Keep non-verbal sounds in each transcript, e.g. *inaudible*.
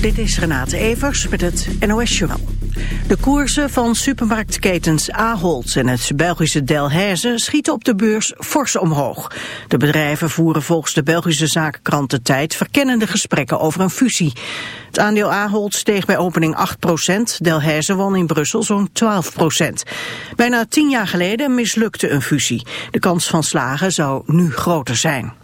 Dit is Renate Evers met het NOS Journal. De koersen van supermarktketens Ahold en het Belgische Delhaize schieten op de beurs fors omhoog. De bedrijven voeren volgens de Belgische zakenkrant De Tijd verkennende gesprekken over een fusie. Het aandeel Ahold steeg bij opening 8% Delhaize won in Brussel zo'n 12% Bijna tien jaar geleden mislukte een fusie. De kans van slagen zou nu groter zijn.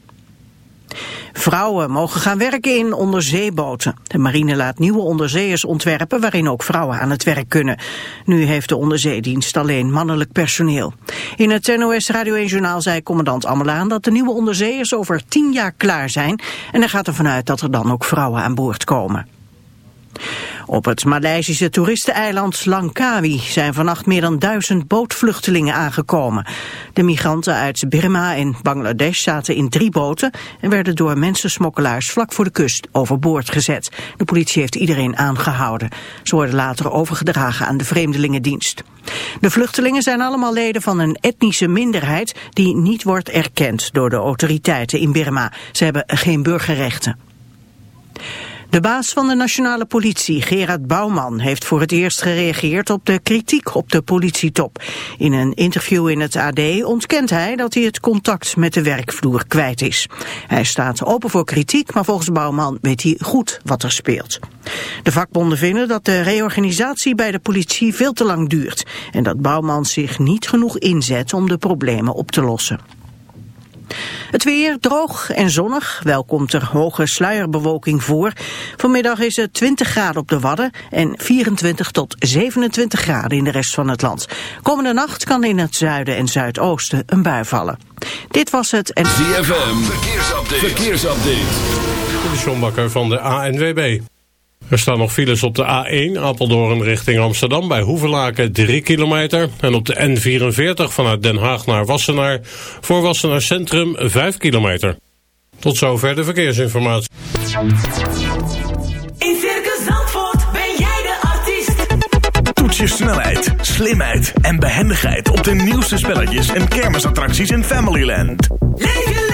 Vrouwen mogen gaan werken in onderzeeboten. De marine laat nieuwe onderzeeërs ontwerpen waarin ook vrouwen aan het werk kunnen. Nu heeft de onderzeedienst alleen mannelijk personeel. In het NOS Radio 1 Journaal zei commandant Amelaan dat de nieuwe onderzeeërs over tien jaar klaar zijn. En hij gaat ervan uit dat er dan ook vrouwen aan boord komen. Op het Maleisische toeristeneiland Langkawi zijn vannacht meer dan duizend bootvluchtelingen aangekomen. De migranten uit Burma en Bangladesh zaten in drie boten en werden door mensensmokkelaars vlak voor de kust overboord gezet. De politie heeft iedereen aangehouden. Ze worden later overgedragen aan de Vreemdelingendienst. De vluchtelingen zijn allemaal leden van een etnische minderheid die niet wordt erkend door de autoriteiten in Burma. Ze hebben geen burgerrechten. De baas van de nationale politie, Gerard Bouwman, heeft voor het eerst gereageerd op de kritiek op de politietop. In een interview in het AD ontkent hij dat hij het contact met de werkvloer kwijt is. Hij staat open voor kritiek, maar volgens Bouwman weet hij goed wat er speelt. De vakbonden vinden dat de reorganisatie bij de politie veel te lang duurt en dat Bouwman zich niet genoeg inzet om de problemen op te lossen. Het weer droog en zonnig, wel komt er hoge sluierbewolking voor. Vanmiddag is het 20 graden op de Wadden en 24 tot 27 graden in de rest van het land. Komende nacht kan in het zuiden en zuidoosten een bui vallen. Dit was het en... ZFM, verkeersupdate. verkeersupdate. De Sjombakker van de ANWB. Er staan nog files op de A1 Apeldoorn richting Amsterdam bij Hoevelaken 3 kilometer. En op de N44 vanuit Den Haag naar Wassenaar voor Wassenaar Centrum 5 kilometer. Tot zover de verkeersinformatie. In Circus Zandvoort ben jij de artiest. Toets je snelheid, slimheid en behendigheid op de nieuwste spelletjes en kermisattracties in Familyland. Leef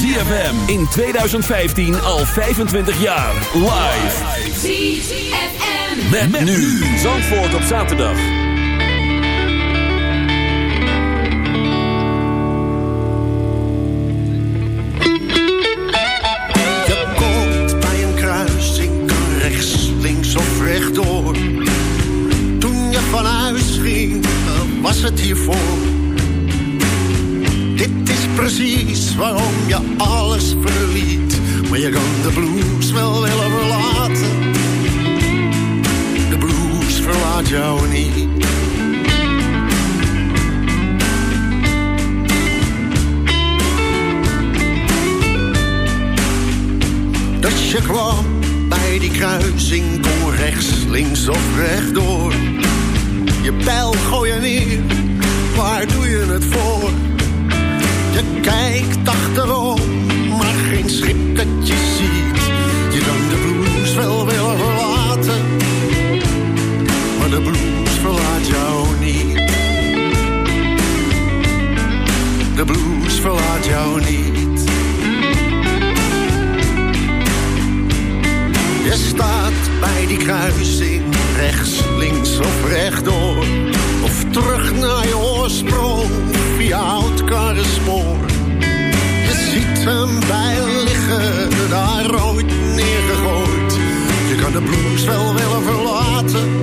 ZFM in 2015 al 25 jaar. Live. ZFM. Met, nu. Zandvoort op zaterdag. Je komt bij een kruising, kan rechts, links of rechtdoor. Toen je van huis ging, was het hiervoor. Dit is precies waarom je alles verliet. Maar je kan de blues wel willen verlaten. De blues verlaat jou niet. Dus je kwam bij die kruising, kon rechts, links of rechtdoor. Je pijl gooi je neer, waar doe je het voor? Je kijkt achterom, maar geen schip dat je ziet. Je kan de blues wel willen verlaten, maar de blues verlaat jou niet. De blues verlaat jou niet. Je staat bij die kruising, rechts, links of rechtdoor. Of terug naar je oorsprong, via oud karrenspoor. Je ziet hem bij liggen, daar ooit neergegooid. Je kan de blues wel willen verlaten,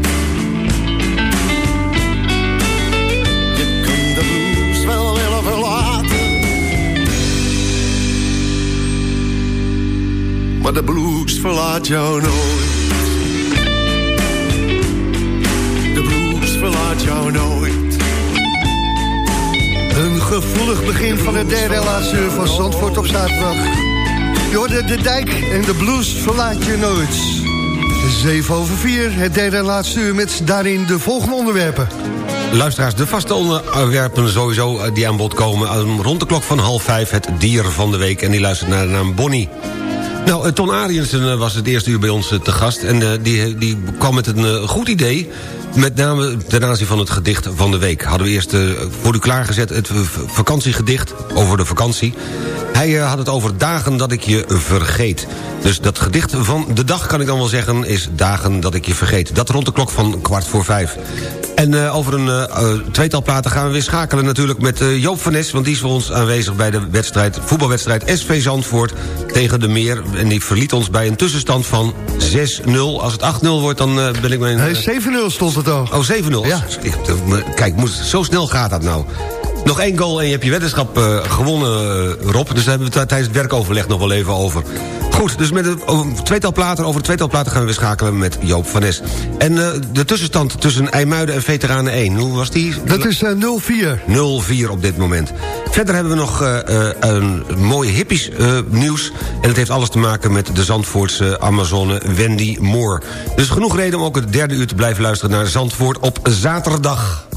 Maar de blues verlaat jou nooit. De blues verlaat jou nooit. Een gevoelig begin van het derde en laatste uur van Zandvoort op zaterdag. Je de dijk en de blues verlaat je nooit. 7 over 4, het derde en laatste uur met daarin de volgende onderwerpen. Luisteraars, de vaste onderwerpen sowieso eh, die aan bod komen... rond de klok van half vijf het dier van de week... en die luistert naar de naam Bonnie. Nou, Ton Ariensen eh, was het eerste uur bij ons eh, te gast... en die, die kwam met een goed idee... met name ten aanzien van het gedicht van de week. Hadden we eerst voor u klaargezet het vakantiegedicht over de vakantie. Hij eh, had het over dagen dat ik je vergeet. Dus dat gedicht van de dag, kan ik dan wel zeggen... is dagen dat ik je vergeet. Dat rond de klok van kwart voor vijf. En eh, over een eh, tweetal platen gaan we weer schakelen natuurlijk met Joop van Nes... want die is voor ons aanwezig bij de wedstrijd, voetbalwedstrijd SV Zandvoort tegen de Meer. En die verliet ons bij een tussenstand van 6-0. Als het 8-0 wordt, dan ben ik mijn... Hey, 7-0 stond het al. Oh, 7-0. Ja. Kijk, zo snel gaat dat nou. Nog één goal en je hebt je weddenschap eh, gewonnen, eh, Rob. Dus daar hebben we het tijdens het werkoverleg nog wel even over. Goed, dus met een tweetal platen, over een tweetal platen gaan we weer schakelen met Joop van Nes. En eh, de tussenstand tussen IJmuiden en Veteranen 1, hoe was die? Dat is eh, 0-4. 0-4 op dit moment. Verder hebben we nog een mooi hippies nieuws. En het heeft alles te maken met de Zandvoortse Amazone Wendy Moore. Dus genoeg reden om ook het derde uur te blijven luisteren naar Zandvoort op zaterdag.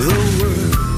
the world.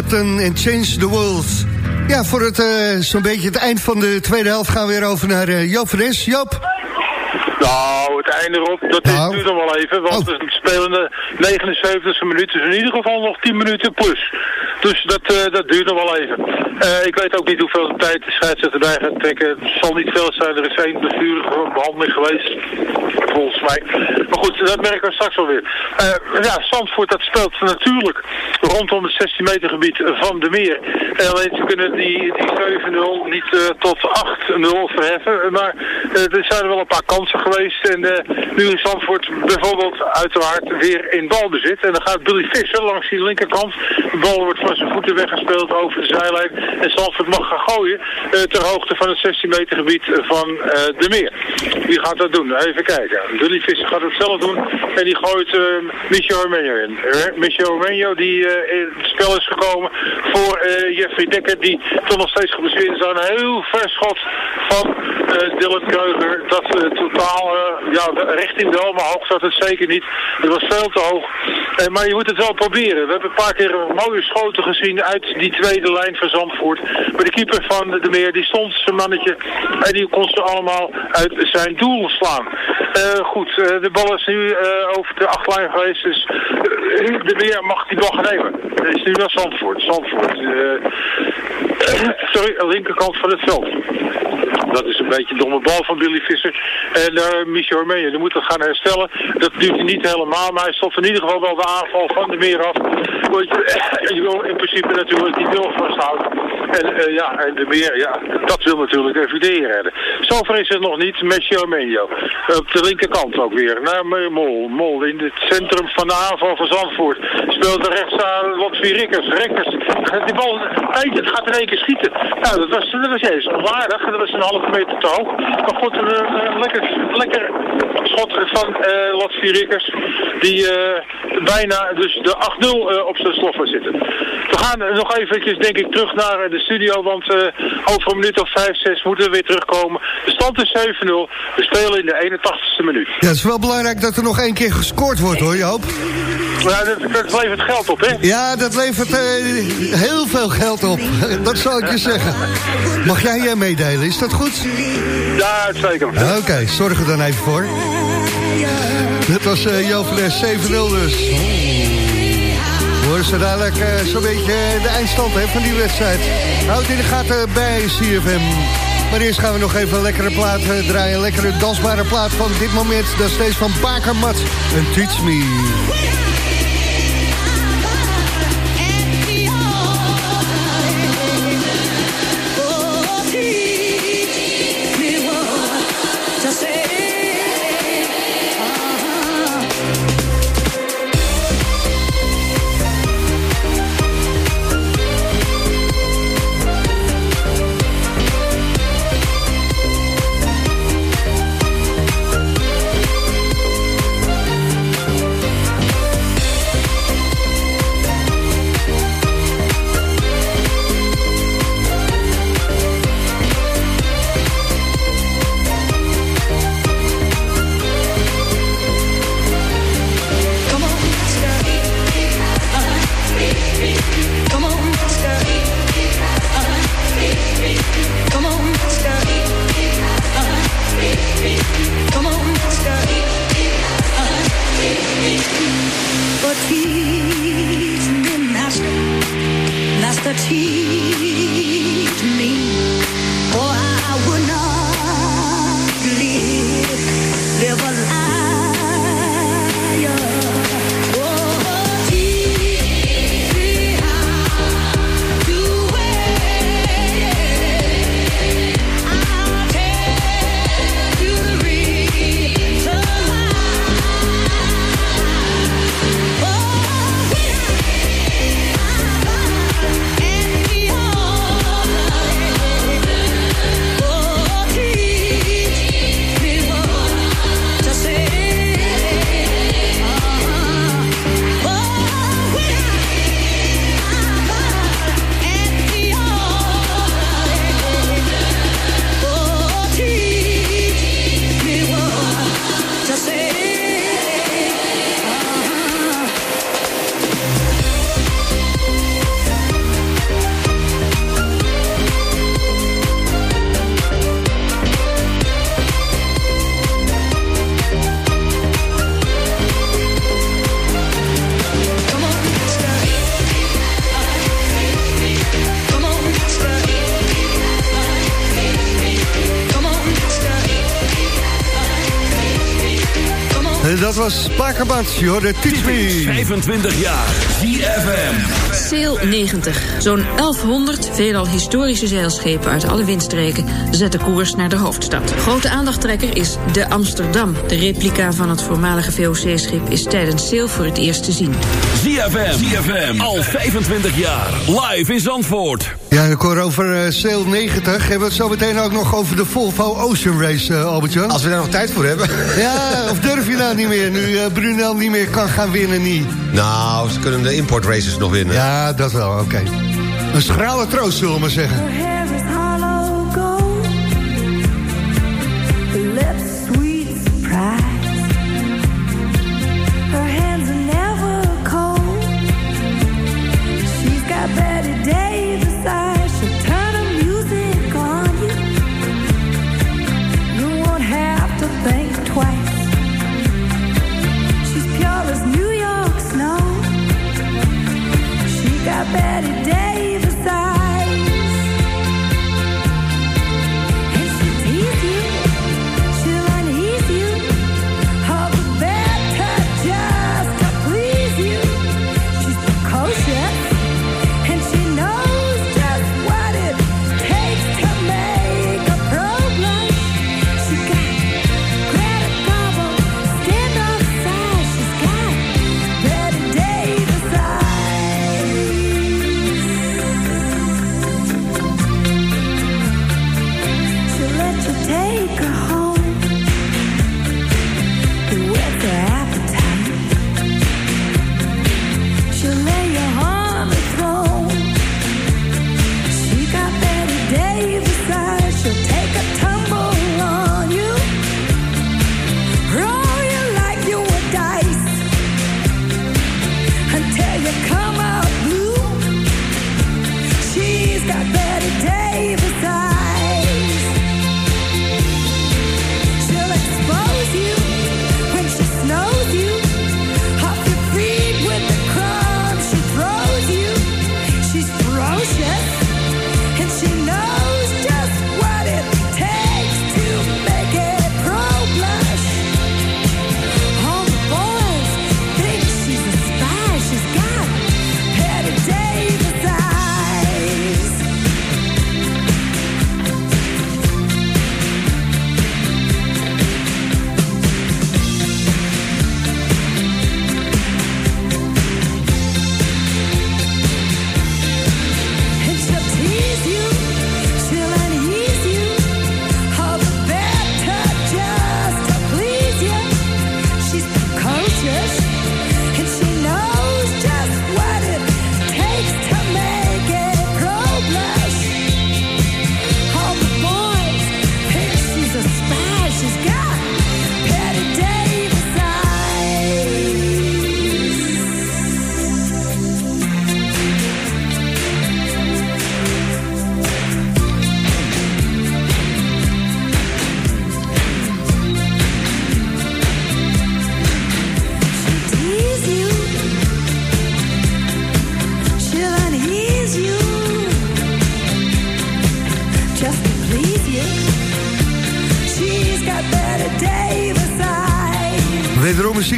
Clapton en Change the World. Ja, voor het eh, zo'n beetje het eind van de tweede helft gaan we weer over naar uh, Joop. Joop? Nou, het einde erop, dat is, Nou. duurt nog wel even, want Oh. we spelen de 79e minuut, dus in ieder geval nog 10 minuten plus. Dus dat, eh, dat duurt nog wel even. Eh, ik weet ook niet hoeveel tijd de scheidsrechter erbij gaat trekken. Het zal niet veel zijn, er is één bestuurlijke behandeling geweest, volgens mij. Maar goed, dat merken we straks alweer. Eh ja, Zandvoort dat speelt natuurlijk rondom het 16 meter gebied van de meer. En alleen ze kunnen die, die 7-0 niet eh, tot 8-0 verheffen. Maar eh, er zijn er wel een paar kansen geweest. En nu is Zandvoort bijvoorbeeld uiteraard weer in balbezit. En dan gaat Billy Visser langs die linkerkant. De bal wordt van zijn voeten weggespeeld over de zijlijn. En Zandvoort mag gaan gooien ter hoogte van het 16 meter gebied van de meer. Wie gaat dat doen? Even kijken. Billy Visser gaat het zelf doen. En die gooit uh, Michel Armenio in. Eh, Michel Armenio die eh, in het spel is gekomen voor eh, Jeffrey Dekker. Die toch nog steeds geblesseerd is aan een heel vers schot van eh, Dylan Kreuger. Dat eh, totaal eh, ja, richting de maar hoog zat het zeker niet. Het was veel te hoog. Eh, maar je moet het wel proberen. We hebben een paar keer mooie schoten gezien uit die tweede lijn van Zandvoort. Maar de keeper van de meer die stond zijn mannetje en die kon ze allemaal uit zijn doel slaan. Eh, goed, eh, de bal is nu eh, over de achtlijn geweest, dus de meer mag die bal nemen. Het is nu naar Zandvoort. Zandvoort. *clears throat* sorry, linkerkant van het veld. Dat is een beetje een domme bal van Billy Visser. En uh, Michel Armenië, die moet dat gaan herstellen. Dat duurt niet helemaal, maar hij stopt in ieder geval wel de aanval van de meer af. Want je, je wil in principe natuurlijk die nul vasthouden. En uh, ja, en de meer, ja, dat wil natuurlijk FVD redden. Zover is het nog niet, Michel Armenio. Op de linkerkant ook weer, naar Mol. Mol in het centrum van de aanval van Zandvoort. Speelt er rechts aan Lotfi Rikkers. Rikkers, die bal, het gaat in één keer schieten. Nou, dat was, dat was juist onwaardig. Dat was een meter te hoog. Maar goed, een, een lekker, lekker schot van uh, Lotfi Rikkers. Die uh, bijna dus de 8-0 uh, op zijn sloffen zitten. We gaan nog eventjes denk ik terug naar de studio. Want over een minuut of 5, 6 moeten we weer terugkomen. De stand is 7-0. We spelen in de 81ste minuut. Ja, het is wel belangrijk dat er nog één keer gescoord wordt hoor Joop. Ja, dat, dat levert geld op hè? Ja, dat levert heel veel geld op. *laughs* dat zal ik je zeggen. Mag jij uh, meedelen, is dat goed? Ja, zeker. Oké, zorg er dan even voor. Dit was uh, Joop van 7-0 dus. Horen ze dadelijk uh, zo'n beetje de eindstand van die wedstrijd. Houd in de gaten bij CFM. Maar eerst gaan we nog even een lekkere plaat uh, draaien. Een lekkere dansbare plaat van dit moment. Dat is steeds van Bakermat en Teach Me. Dat was Spakenbad. Je hoorde Teach Me. 25 jaar. ZFM. Sail 90. Zo'n 1100 veelal historische zeilschepen uit alle windstreken zetten koers naar de hoofdstad. Grote aandachttrekker is de Amsterdam. De replica van het voormalige VOC-schip is tijdens Sail voor het eerst te zien. ZFM. ZFM. Al 25 jaar. Live in Zandvoort. Ja, ik hoor over uh, Sail 90. Hebben we het zo meteen ook nog over de Volvo Ocean Race, uh, Albert-Jan? Als we daar nog tijd voor hebben. Ja, of durf je nou niet meer, nu uh, Brunel niet meer kan gaan winnen, niet? Nou, ze kunnen de importraces nog winnen. Ja, dat wel, oké. Okay. Een schrale troost, zullen we maar zeggen.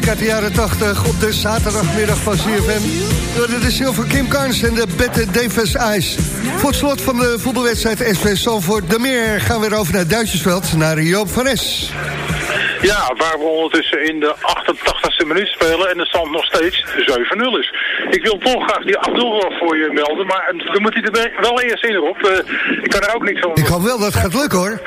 Muziek uit de jaren 80 op de zaterdagmiddag van CFM. Door de Silver Kim Carnes en de Bette Davis Ice. Voor het slot van de voetbalwedstrijd SV Salvoort de Meer... gaan we weer over naar Duitsersveld, naar Joop van Es. Ja, waar we ondertussen in de 88e minuut spelen en de stand nog steeds 7-0 is. Ik wil toch graag die Abdul voor je melden, maar dan moet hij er wel eerst in op. ik kan er ook niet van... Ik hoop wel dat het gaat lukken hoor.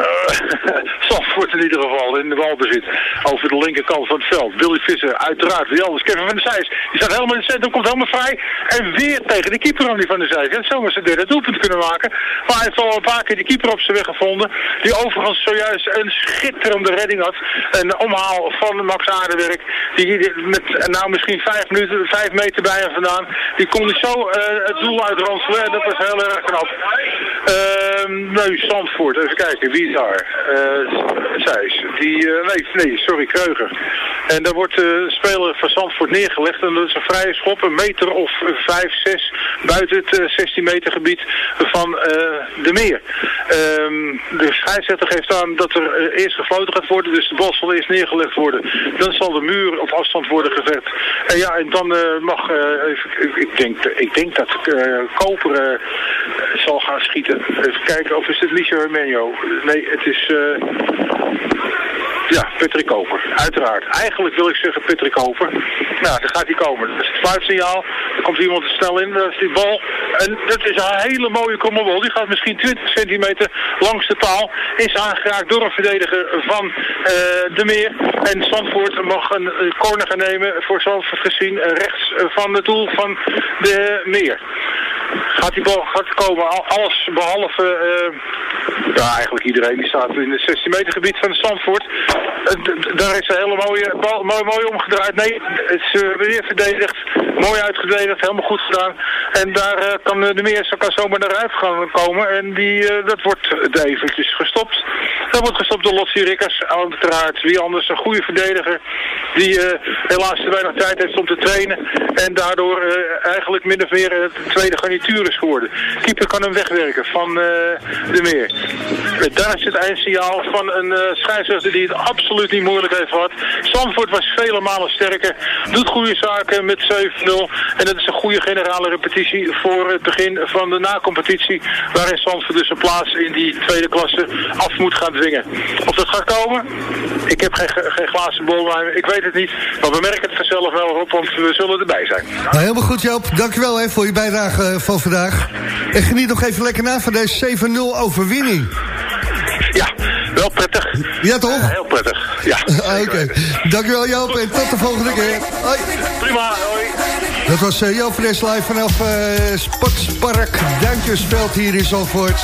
*laughs* Zandvoort in ieder geval in de balbezit. Over de linkerkant van het veld. Willy Visser, uiteraard. Wie anders? Kevin van der Zijs. Die staat helemaal in het centrum, komt helemaal vrij. En weer tegen de keeper aan die van der Zijs. En zomaar zijn derde doelpunt kunnen maken. Maar hij heeft al een paar keer die keeper op zijn weg gevonden. Die overigens zojuist een schitterende redding had. Een omhaal van Max Aardenwerk. Die met nou misschien vijf minuten, vijf meter bij hem vandaan. Die kon zo uh, het doel uitranselen. En dat was heel erg knap. Uh, nee, Zandvoort. Even kijken. Wie daar? Uh, Zijs. Die, eh, nee, nee, sorry, Kreuger. En daar wordt de speler van Zandvoort neergelegd. En dat is een vrije schop, een meter of vijf, zes buiten het 16 meter gebied van de meer. Ehm, de scheidsrechter geeft aan dat er eerst gefloten gaat worden. Dus de bal zal eerst neergelegd worden. Dan zal de muur op afstand worden gezet. En ja, en dan mag, even, ik, denk, ik denk dat Koper zal gaan schieten. Even kijken, of is het Michel Hermenio? Nee, het is... Ja, Patrick Koper. Uiteraard. Eigenlijk wil ik zeggen Patrick Koper. Nou, dan gaat hij komen. Dat is het fluitsignaal. Er komt iemand te snel in. Dat is die bal. En dat is een hele mooie kommerbal. Die gaat misschien 20 centimeter langs de paal. Is aangeraakt door een verdediger van uh, de Meer. En Zandvoort mag een corner gaan nemen. Voor Zandvoort gezien rechts van het doel van de Meer gaat die bal gaat komen. Alles behalve, uh, ja eigenlijk iedereen die staat in het 16 meter gebied van de Zandvoort. Uh, daar is een hele mooie bal, mooi, mooi omgedraaid. Nee, het is uh, weer verdedigd. Mooi uitgededigd, helemaal goed gedaan. En daar kan de Meers kan zomaar naar uit gaan komen. En die, dat wordt eventjes gestopt. Dat wordt gestopt door Lotsie Rikkers. Uiteraard, wie anders, een goede verdediger. Die helaas te weinig tijd heeft om te trainen. En daardoor eigenlijk min of meer de tweede garnituur is geworden. Keeper kan hem wegwerken van uh, de meer. Daar is het eindsignaal van een uh, scheidsrechter die het absoluut niet moeilijk heeft gehad. Zandvoort was vele malen sterker. Doet goede zaken met 7-0. En dat is een goede generale repetitie voor het begin van de nacompetitie. Waarin Zandvoort dus een plaats in die tweede klasse af moet gaan dwingen. Of dat gaat komen? Ik heb geen, glazen bol, ik weet het niet. Maar we merken het vanzelf wel op, want we zullen erbij zijn. Nou, helemaal goed Joop. Dankjewel hè, voor je bijdrage van vandaag. En geniet nog even lekker na van deze 7-0 overwinning. Ja, wel prettig. Ja, toch? Uh, heel prettig, ja. *laughs* Oké. Okay. Dankjewel Joop en tot de volgende keer. Hoi. Prima, hoi. Dat was uh, Joop Fres live vanaf uh, Sportspark Duintjesveld hier in Zandvoort.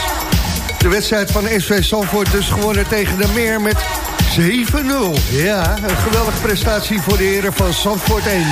De wedstrijd van SV Zandvoort dus gewonnen tegen de Meer met 7-0. Ja, een geweldige prestatie voor de heren van Zandvoort 1.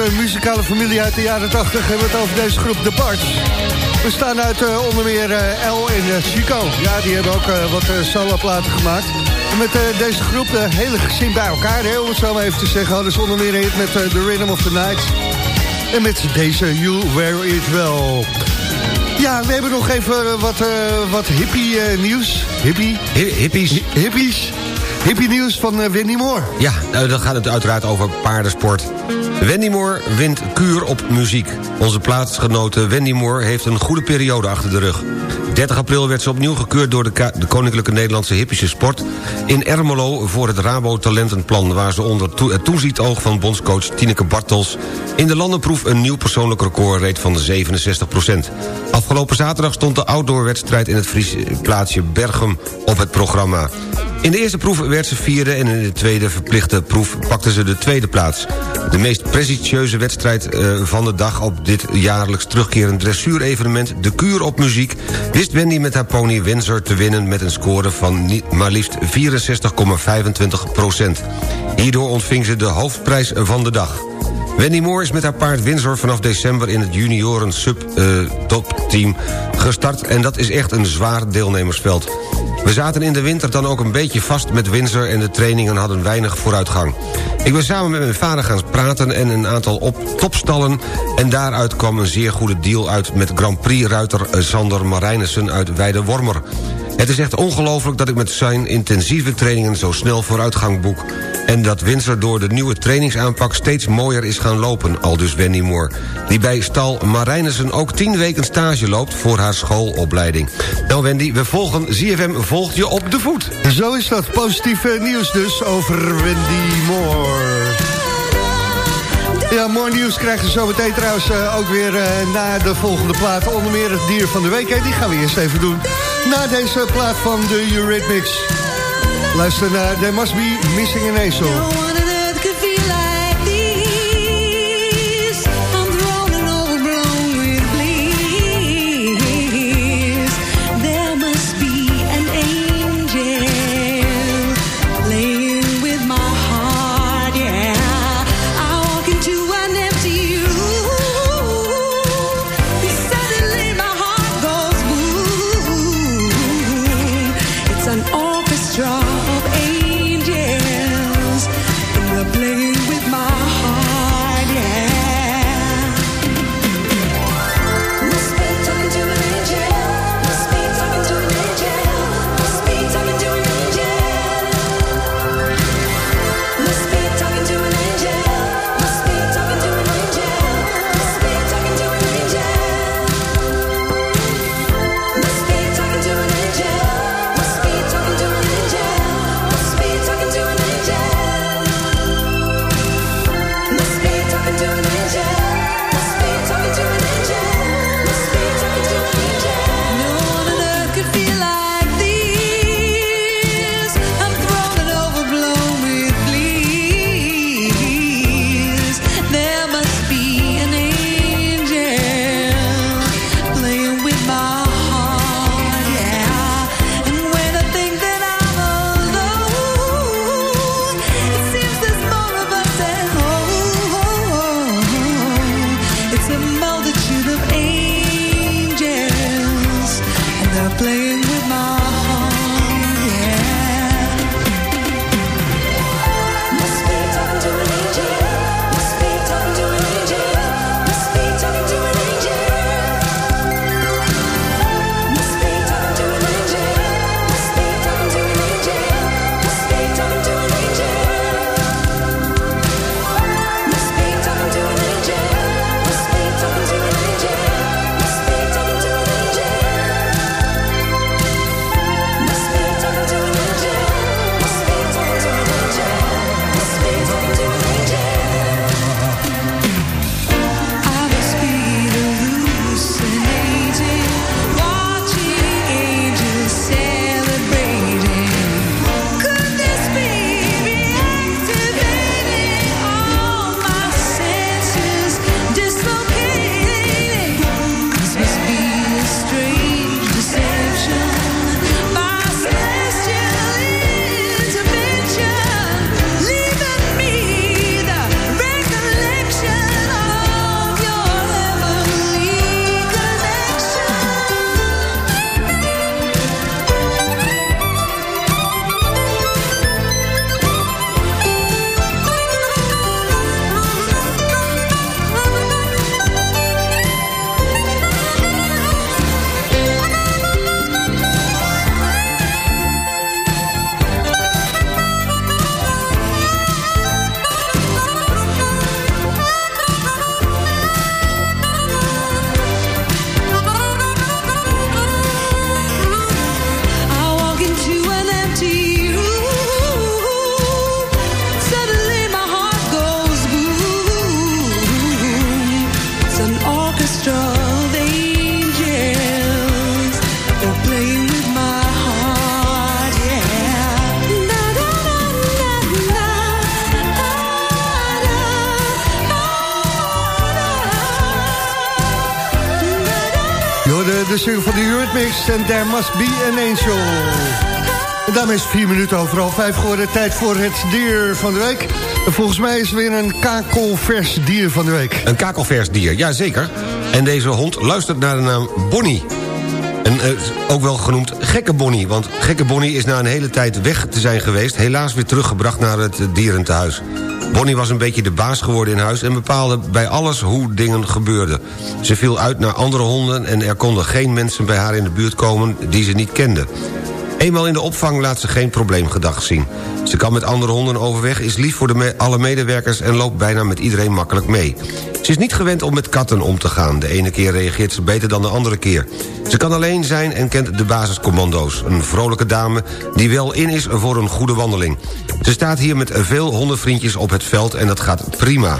Grote muzikale familie uit de jaren 80. Hebben we het over deze groep The Barts. We staan uit eh, onder meer eh, El en eh, Chico. Ja, die hebben ook wat uh, soloplaten gemaakt. En met deze groep, de hele gezin bij elkaar, hè, om het zo maar even te zeggen... hadden ze onder meer een hit met The Rhythm of the Night. En met deze You Wear It Well. Ja, we hebben nog even wat, wat hippie nieuws. Hippie? Hi- hippies. Hi- hippies. Hippie nieuws van Wendy Moore. Ja, nou, dan gaat het uiteraard over paardensport. Wendy Moore wint kuur op muziek. Onze plaatsgenote Wendy Moore heeft een goede periode achter de rug. 30 april werd ze opnieuw gekeurd door de, de Koninklijke Nederlandse Hippische Sport... in Ermelo voor het Rabo Talentenplan... waar ze onder het toezietoog van bondscoach Tineke Bartels... in de landenproef een nieuw persoonlijk record reed van 67% Afgelopen zaterdag stond de outdoorwedstrijd in het Friese plaatsje Bergum op het programma. In de eerste proef werd ze vierde en in de tweede verplichte proef pakte ze de tweede plaats. De meest prestigieuze wedstrijd eh, van de dag op dit jaarlijks terugkerend dressuurevenement... De Kuur op Muziek, wist Wendy met haar pony Windsor te winnen... met een score van maar liefst 64,25 procent. Hierdoor ontving ze de hoofdprijs van de dag. Wendy Moore is met haar paard Windsor vanaf december in het junioren sub-topteam gestart... en dat is echt een zwaar deelnemersveld. We zaten in de winter dan ook een beetje vast met Windsor... en de trainingen hadden weinig vooruitgang. Ik ben samen met mijn vader gaan praten en een aantal op topstallen... en daaruit kwam een zeer goede deal uit met Grand Prix-ruiter Sander Marijnissen uit Weidewormer. Het is echt ongelooflijk dat ik met zijn intensieve trainingen zo snel vooruitgang boek. En dat Windsor door de nieuwe trainingsaanpak steeds mooier is gaan lopen, aldus Wendy Moore. Die bij stal Marijnissen ook 10 weken stage loopt voor haar schoolopleiding. Nou Wendy, we volgen, ZFM volgt je op de voet. Zo is dat. Positieve nieuws dus over Wendy Moore. Ja, mooi nieuws krijgen we zo meteen trouwens eh, ook weer eh, na de volgende plaat. Onder meer het dier van de week. Hè, die gaan we eerst even doen. Na deze plaat van de Eurythmics. Luister naar There Must Be Missing an Angel. En There Must Be an Angel. En daarmee is vier minuten overal vijf geworden. Tijd voor het dier van de week. En volgens mij is er weer een kakelvers dier van de week. Een kakelvers dier, ja zeker. En deze hond luistert naar de naam Bonnie. En eh, ook wel genoemd Gekke Bonnie. Want Gekke Bonnie is na een hele tijd weg te zijn geweest... helaas weer teruggebracht naar het dierentehuis. Bonnie was een beetje de baas geworden in huis... en bepaalde bij alles hoe dingen gebeurden. Ze viel uit naar andere honden... en er konden geen mensen bij haar in de buurt komen die ze niet kende. Eenmaal in de opvang laat ze geen probleemgedrag zien. Ze kan met andere honden overweg, is lief voor de alle medewerkers... en loopt bijna met iedereen makkelijk mee. Ze is niet gewend om met katten om te gaan. De ene keer reageert ze beter dan de andere keer. Ze kan alleen zijn en kent de basiscommando's. Een vrolijke dame die wel in is voor een goede wandeling. Ze staat hier met veel hondenvriendjes op het veld en dat gaat prima.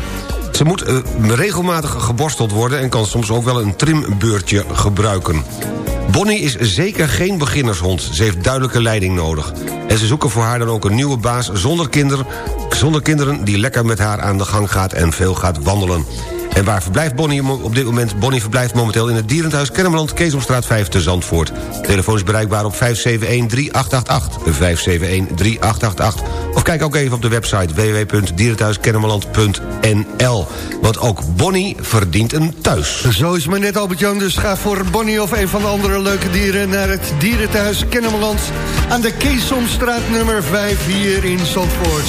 Ze moet uh, regelmatig geborsteld worden... en kan soms ook wel een trimbeurtje gebruiken. Bonnie is zeker geen beginnershond. Ze heeft duidelijke leiding nodig. En ze zoeken voor haar dan ook een nieuwe baas zonder, kinder, zonder kinderen... die lekker met haar aan de gang gaat en veel gaat wandelen. En waar verblijft Bonnie op dit moment? Bonnie verblijft momenteel in het Dierenthuis Kennemerland... Keesomstraat 5 te Zandvoort. Telefoon is bereikbaar op 571-3888. 571-3888. Of kijk ook even op de website www.dierenthuiskennemerland.nl. Want ook Bonnie verdient een thuis. Zo is maar net Albert-Jan, dus ga voor Bonnie of een van de andere leuke dieren... naar het Dierenthuis Kennemerland aan de Keesomstraat nummer 5 hier in Zandvoort.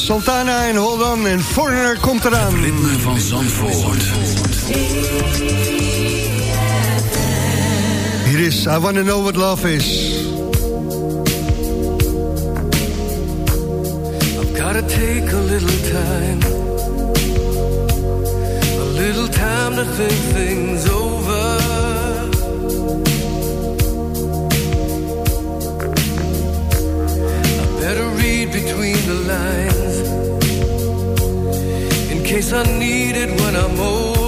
Santana en Hold On en Foreigner komt eraan. Ritme van Zandvoort. Hier is I Wanna Know What Love Is. I've gotta take a little time. A little time to think things over. I better read between the lines. Case I need it when I'm older.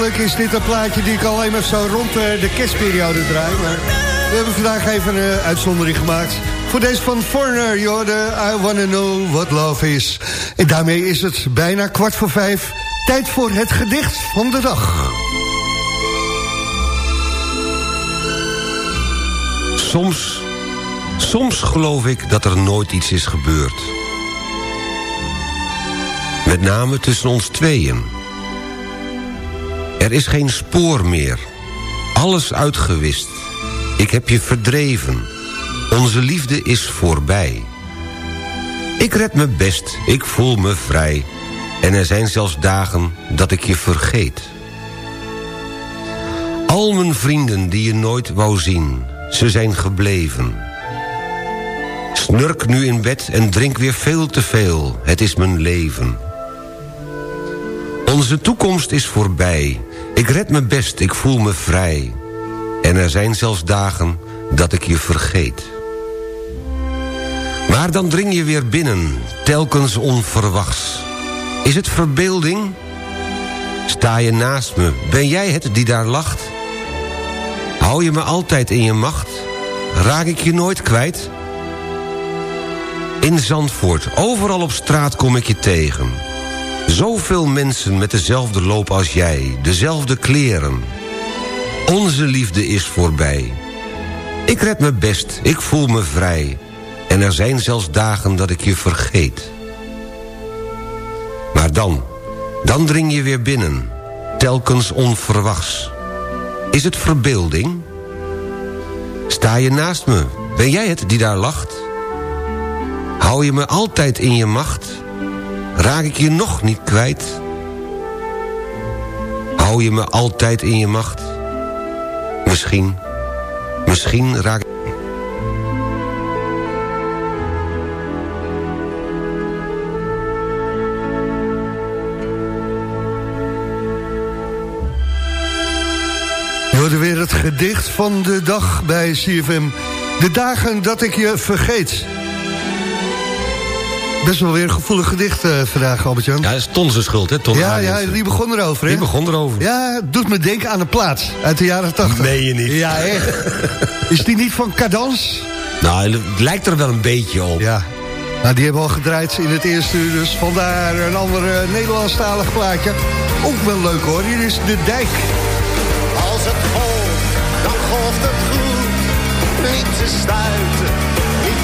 Eigenlijk is dit een plaatje die ik alleen maar zo rond eh, de kerstperiode draai. Maar we hebben vandaag even een uitzondering gemaakt. Voor deze van Foreigner, de I Wanna Know What Love Is. En daarmee is het bijna kwart voor vijf. Tijd voor het gedicht van de dag. Soms Soms geloof ik dat er nooit iets is gebeurd. Met name tussen ons tweeën. Er is geen spoor meer. Alles uitgewist. Ik heb je verdreven. Onze liefde is voorbij. Ik red me best, ik voel me vrij. En er zijn zelfs dagen dat ik je vergeet. Al mijn vrienden die je nooit wou zien, ze zijn gebleven. Snurk nu in bed en drink weer veel te veel, het is mijn leven. Onze toekomst is voorbij, ik red me best, ik voel me vrij. En er zijn zelfs dagen dat ik je vergeet. Maar dan dring je weer binnen, telkens onverwachts. Is het verbeelding? Sta je naast me, ben jij het die daar lacht? Hou je me altijd in je macht? Raak ik je nooit kwijt? In Zandvoort, overal op straat kom ik je tegen. Zoveel mensen met dezelfde loop als jij, dezelfde kleren. Onze liefde is voorbij. Ik red me best, ik voel me vrij. En er zijn zelfs dagen dat ik je vergeet. Maar dan, dan dring je weer binnen, telkens onverwachts. Is het verbeelding? Sta je naast me, ben jij het die daar lacht? Hou je me altijd in je macht? Raak ik je nog niet kwijt? Hou je me altijd in je macht? Misschien, misschien raak ik... Hoorde weer het gedicht van de dag bij CFM. De dagen dat ik je vergeet. Best wel weer een gevoelig gedicht uh, vandaag, Albert-Jan. Ja, dat is Ton zijn schuld, hè? Ton ja, ja, die begon erover, hè? Die begon erover. Ja, het doet me denken aan een plaat uit de jaren 80. Meen je niet? Ja, echt. *laughs* Is die niet van Cadans? Nou, het lijkt er wel een beetje op. Ja. Nou, die hebben al gedraaid in het eerste uur, dus vandaar een ander uh, Nederlandstalig plaatje. Ook wel leuk hoor, hier is De Dijk. Als het golft, dan golft het goed. Niet te stuiten,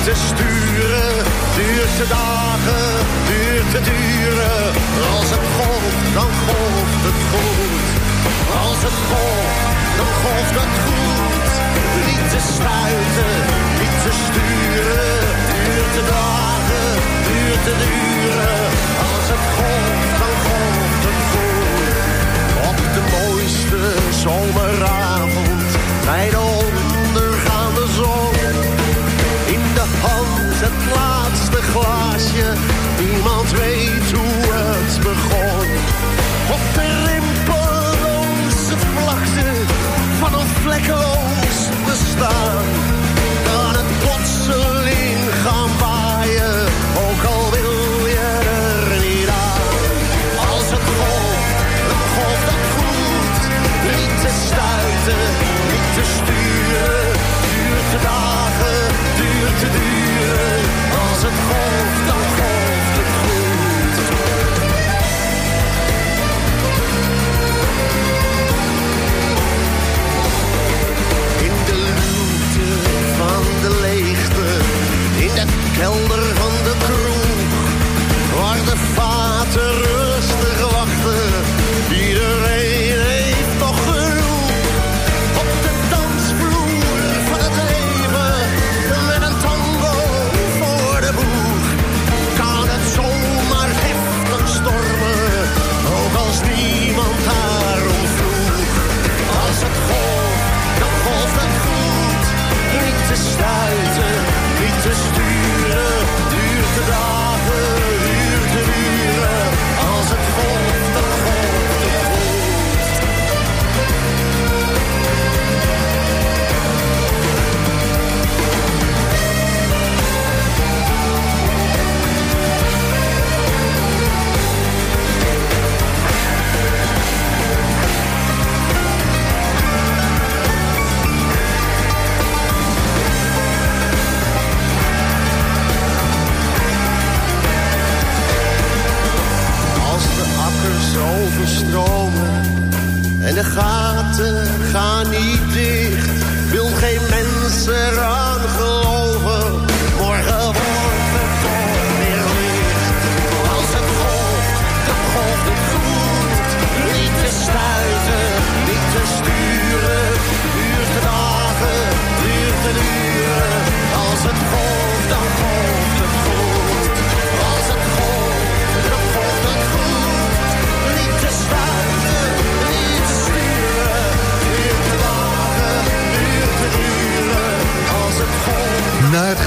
te sturen. Duurt de dagen, duurt te duren. Als het golft, dan golft het goed. Als het golft, dan golft het goed. Niet te stuiten, niet te sturen. Duurt de dagen, duurt te duren. Als het golft, dan golft het goed. Op de mooiste zomeravond bij de het laatste glaasje, niemand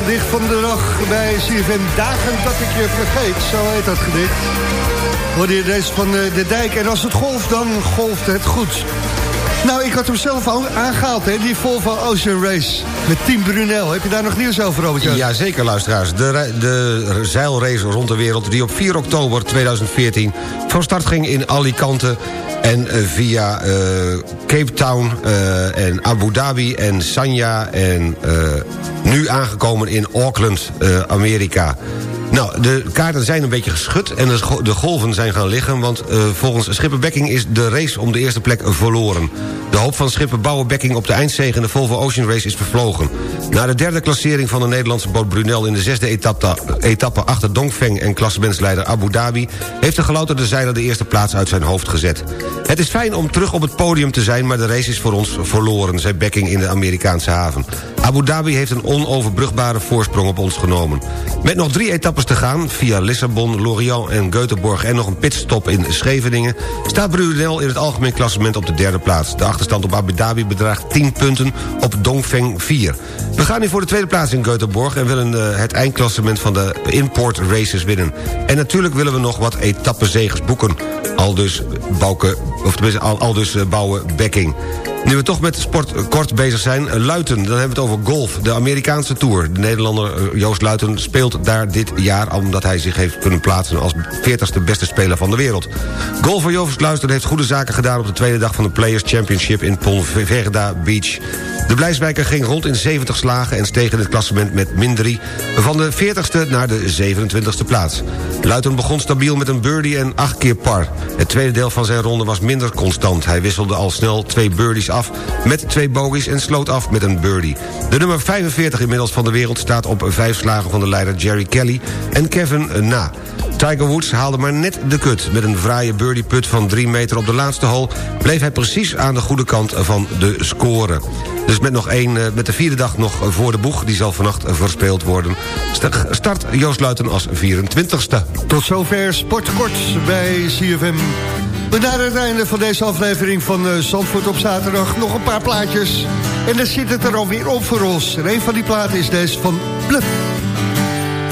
gedicht van de dag bij CFM. Dagen dat ik je vergeet, zo heet dat gedicht. Hoorde je deze van eh, de dijk. En als het golft, dan golft het goed. Nou, ik had hem zelf al aangehaald, hè, die Volvo Ocean Race. Met Team Brunel. Heb je daar nog nieuws over, Robert? Ja, zeker luisteraars. De, de zeilrace rond de wereld die op 4 oktober 2014 van start ging in Alicante... en eh, via eh, Cape Town eh, en Abu Dhabi en Sanya... en nu aangekomen in Auckland, Amerika. Nou, de kaarten zijn een beetje geschud en de, golven zijn gaan liggen... want eh, volgens Schipper Bekking is de race om de eerste plek verloren. De hoop van Schipper Bouwer Bekking op de eindzege in de Volvo Ocean Race is vervlogen. Na de derde klassering van de Nederlandse boot Brunel... in de zesde etappe, etappe achter Dongfeng en klassementsleider Abu Dhabi... heeft de gelouterde zeiler de eerste plaats uit zijn hoofd gezet. Het is fijn om terug op het podium te zijn... maar de race is voor ons verloren, zei Bekking in de Amerikaanse haven. Abu Dhabi heeft een onoverbrugbare voorsprong op ons genomen. Met nog drie etappes te gaan, via Lissabon, Lorient en Göteborg... en nog een pitstop in Scheveningen... staat Brunel in het algemeen klassement op de derde plaats. De achterstand op Abu Dhabi bedraagt 10 punten op Dongfeng 4. We gaan nu voor de tweede plaats in Göteborg... en willen eh, het eindklassement van de import races winnen. En natuurlijk willen we nog wat etappezegers boeken. Al dus, Bouke, of tenminste, al, al dus eh, bouwen Bekking. Nu we toch met sport eh, kort bezig zijn, eh, Luiten, dan hebben we het over golf. De Amerikaanse Tour. De Nederlander Joost Luiten speelt daar dit jaar... omdat hij zich heeft kunnen plaatsen als 40ste beste speler van de wereld. Golfer Joost Luiten heeft goede zaken gedaan... op de tweede dag van de Players Championship in Ponferrada Beach. De Blijswijker ging rond in 70 slagen... en steeg in het klassement met min 3... van de 40ste naar de 27ste plaats. Luiten begon stabiel met een birdie en 8 keer par. Het tweede deel van zijn ronde was minder constant. Hij wisselde al snel twee birdies af met twee bogies... en sloot af met een birdie. De nummer 45 inmiddels van de wereld staat op vijf slagen van de leider Jerry Kelly... en Kevin na. Tiger Woods haalde maar net de kut. Met een fraaie birdie-put van 3 meter op de laatste hole... bleef hij precies aan de goede kant van de score. Dus met, nog één, eh, met de vierde dag nog voor de boeg... die zal vannacht verspeeld worden... sta- start Joost Luiten als 24ste. Tot zover Sportkort bij CFM. We het einde van deze aflevering van eh, Zandvoort op zaterdag. Nog een paar plaatjes. En dan zit het er alweer op voor ons. En een van die platen is deze van Bluff.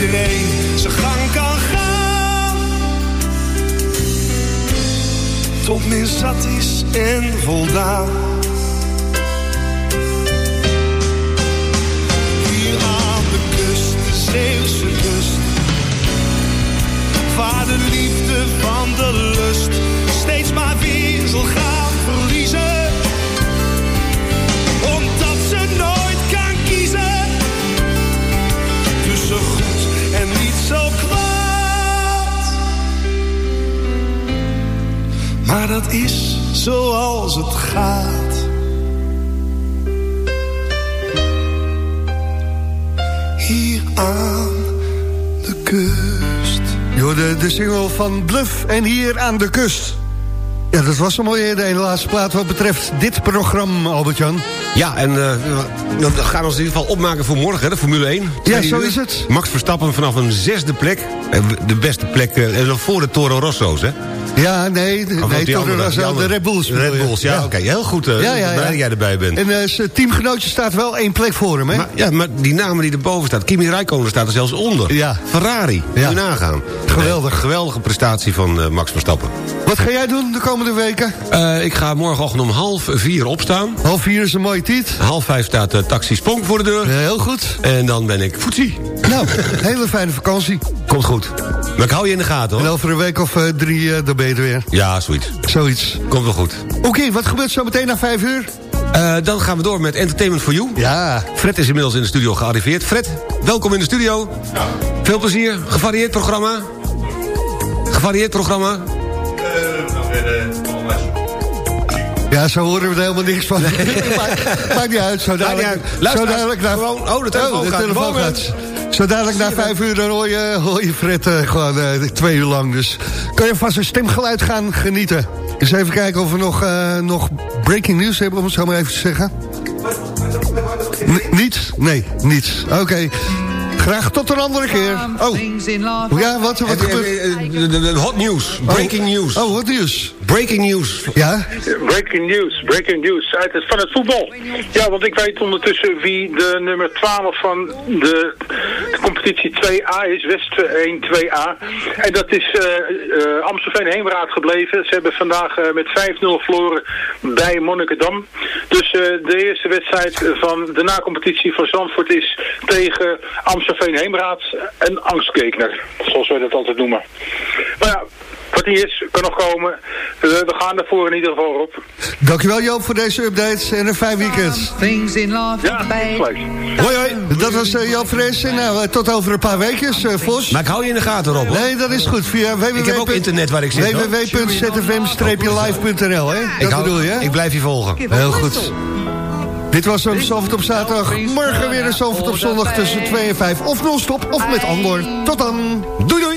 iedereen zijn gang kan gaan. Tot men zat is en voldaan. Maar dat is zoals het gaat. Hier aan de kust. Jo, de, de single van Bluff en hier aan de kust. Ja, dat was een mooie de laatste plaat wat betreft dit programma, Albert-Jan. Ja, en eh, we gaan ons in ieder geval opmaken voor morgen, hè, de Formule 1. Ja, zo uur. is het. Max Verstappen vanaf een zesde plek. Eh, De beste plek, eh, en nog voor de Toro Rosso's, hè? Ja, nee, Of nee die Toro andere, Rosso, die de. Red Bulls. Red? Bulls, ja, oké. heel goed. Ja, ja, ja. blij dat jij erbij bent. En eh, zijn teamgenootje staat wel één plek voor hem, hè? Maar, ja, maar die namen die erboven staan. Kimi Räikkönen staat er zelfs onder. Ja. Ferrari, moet Ja. je nagaan. Geweldig. Nee, geweldige prestatie van eh, Max Verstappen. Wat ga jij doen de komende weken? Eh, ik ga morgenochtend om half vier opstaan. Half vier is een mooie tijd. Half vijf staat de taxi Spong voor de deur. Ja, heel goed. En dan ben ik voetsie. Nou, *laughs* hele fijne vakantie. Komt goed. Maar ik hou je in de gaten, En hoor. over een week of eh, drie, eh, dan ben je er weer. Ja, zoiets. Zoiets. Komt wel goed. Oké, wat gebeurt zo meteen na vijf uur? Eh, dan gaan we door met Entertainment for You. Ja. Fred is inmiddels in de studio gearriveerd. Fred, welkom in de studio. Veel plezier. Gevarieerd programma. Gevarieerd programma. Ja, zo horen we er helemaal niks van. *laughs* *laughs* maakt, maakt niet uit. Zo dadelijk. Luister, zo dadelijk naar, gewoon- oh, de telefoon Moment. gaat. Zo dadelijk na vijf uur dan hoor je, hoor je Fred eh, gewoon eh, twee uur lang. Dus kan je van zijn stemgeluid gaan genieten. Dus even kijken of we nog, eh, nog breaking news hebben, om het zo maar even te zeggen. N- niets? Nee, niets. Oké. Graag tot een andere keer. Oh, ja, wat, wat gebeurt? Hot news. Breaking news. Oh, wat nieuws? Breaking news. Ja? Breaking news, breaking news uit het, van het voetbal. Ja, want ik weet ondertussen wie de nummer 12 van de, competitie 2A is, West 1 2A. En dat is eh, Amstelveen Heemraad gebleven. Ze hebben vandaag eh, met 5-0 verloren bij Monnikendam. Dus de eerste wedstrijd van de nacompetitie van Zandvoort is tegen Amstelveen Heemraad. Een angstgekner, zoals wij dat altijd noemen. Maar ja, wat niet is, kan nog komen. Eh, we gaan ervoor in ieder geval op. Dankjewel Joop voor deze update en een fijn weekend. Things in life Ja. Hoi hoi, dat was eh, Joop Fres. En nou, eh, tot over een paar weken, eh, Vos. Maar ik hou je in de gaten, Rob. hoor. Nee, dat is goed. Via www. Ik heb ook internet waar ik zit, www.zfm-live.nl, hè? Ik Dat hou- bedoel je? Ik blijf je volgen. Heel goed. Dit was een Zalvert op zaterdag. Morgen weer een Zalvert op zondag tussen 2 en 5. Of non-stop, of met Andor. Tot dan. Doei doei.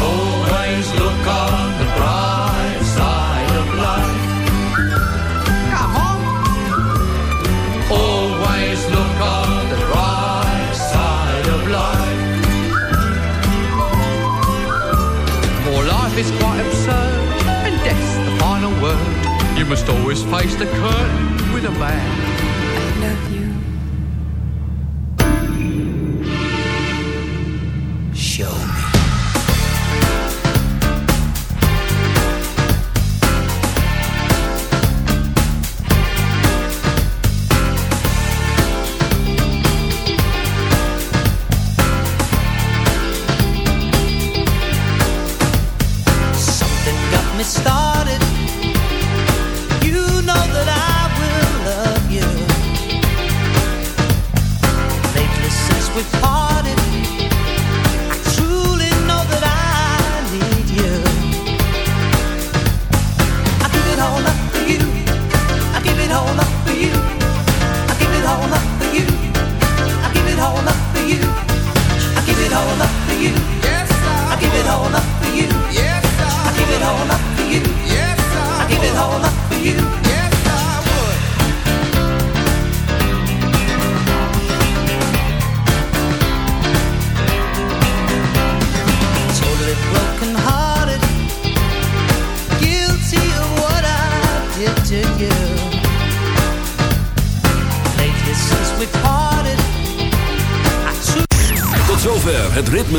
Always look on the bright side of life. Come on. Always look on the bright side of life. For life is quite absurd, and the final word. You must always face the curtain with a bow.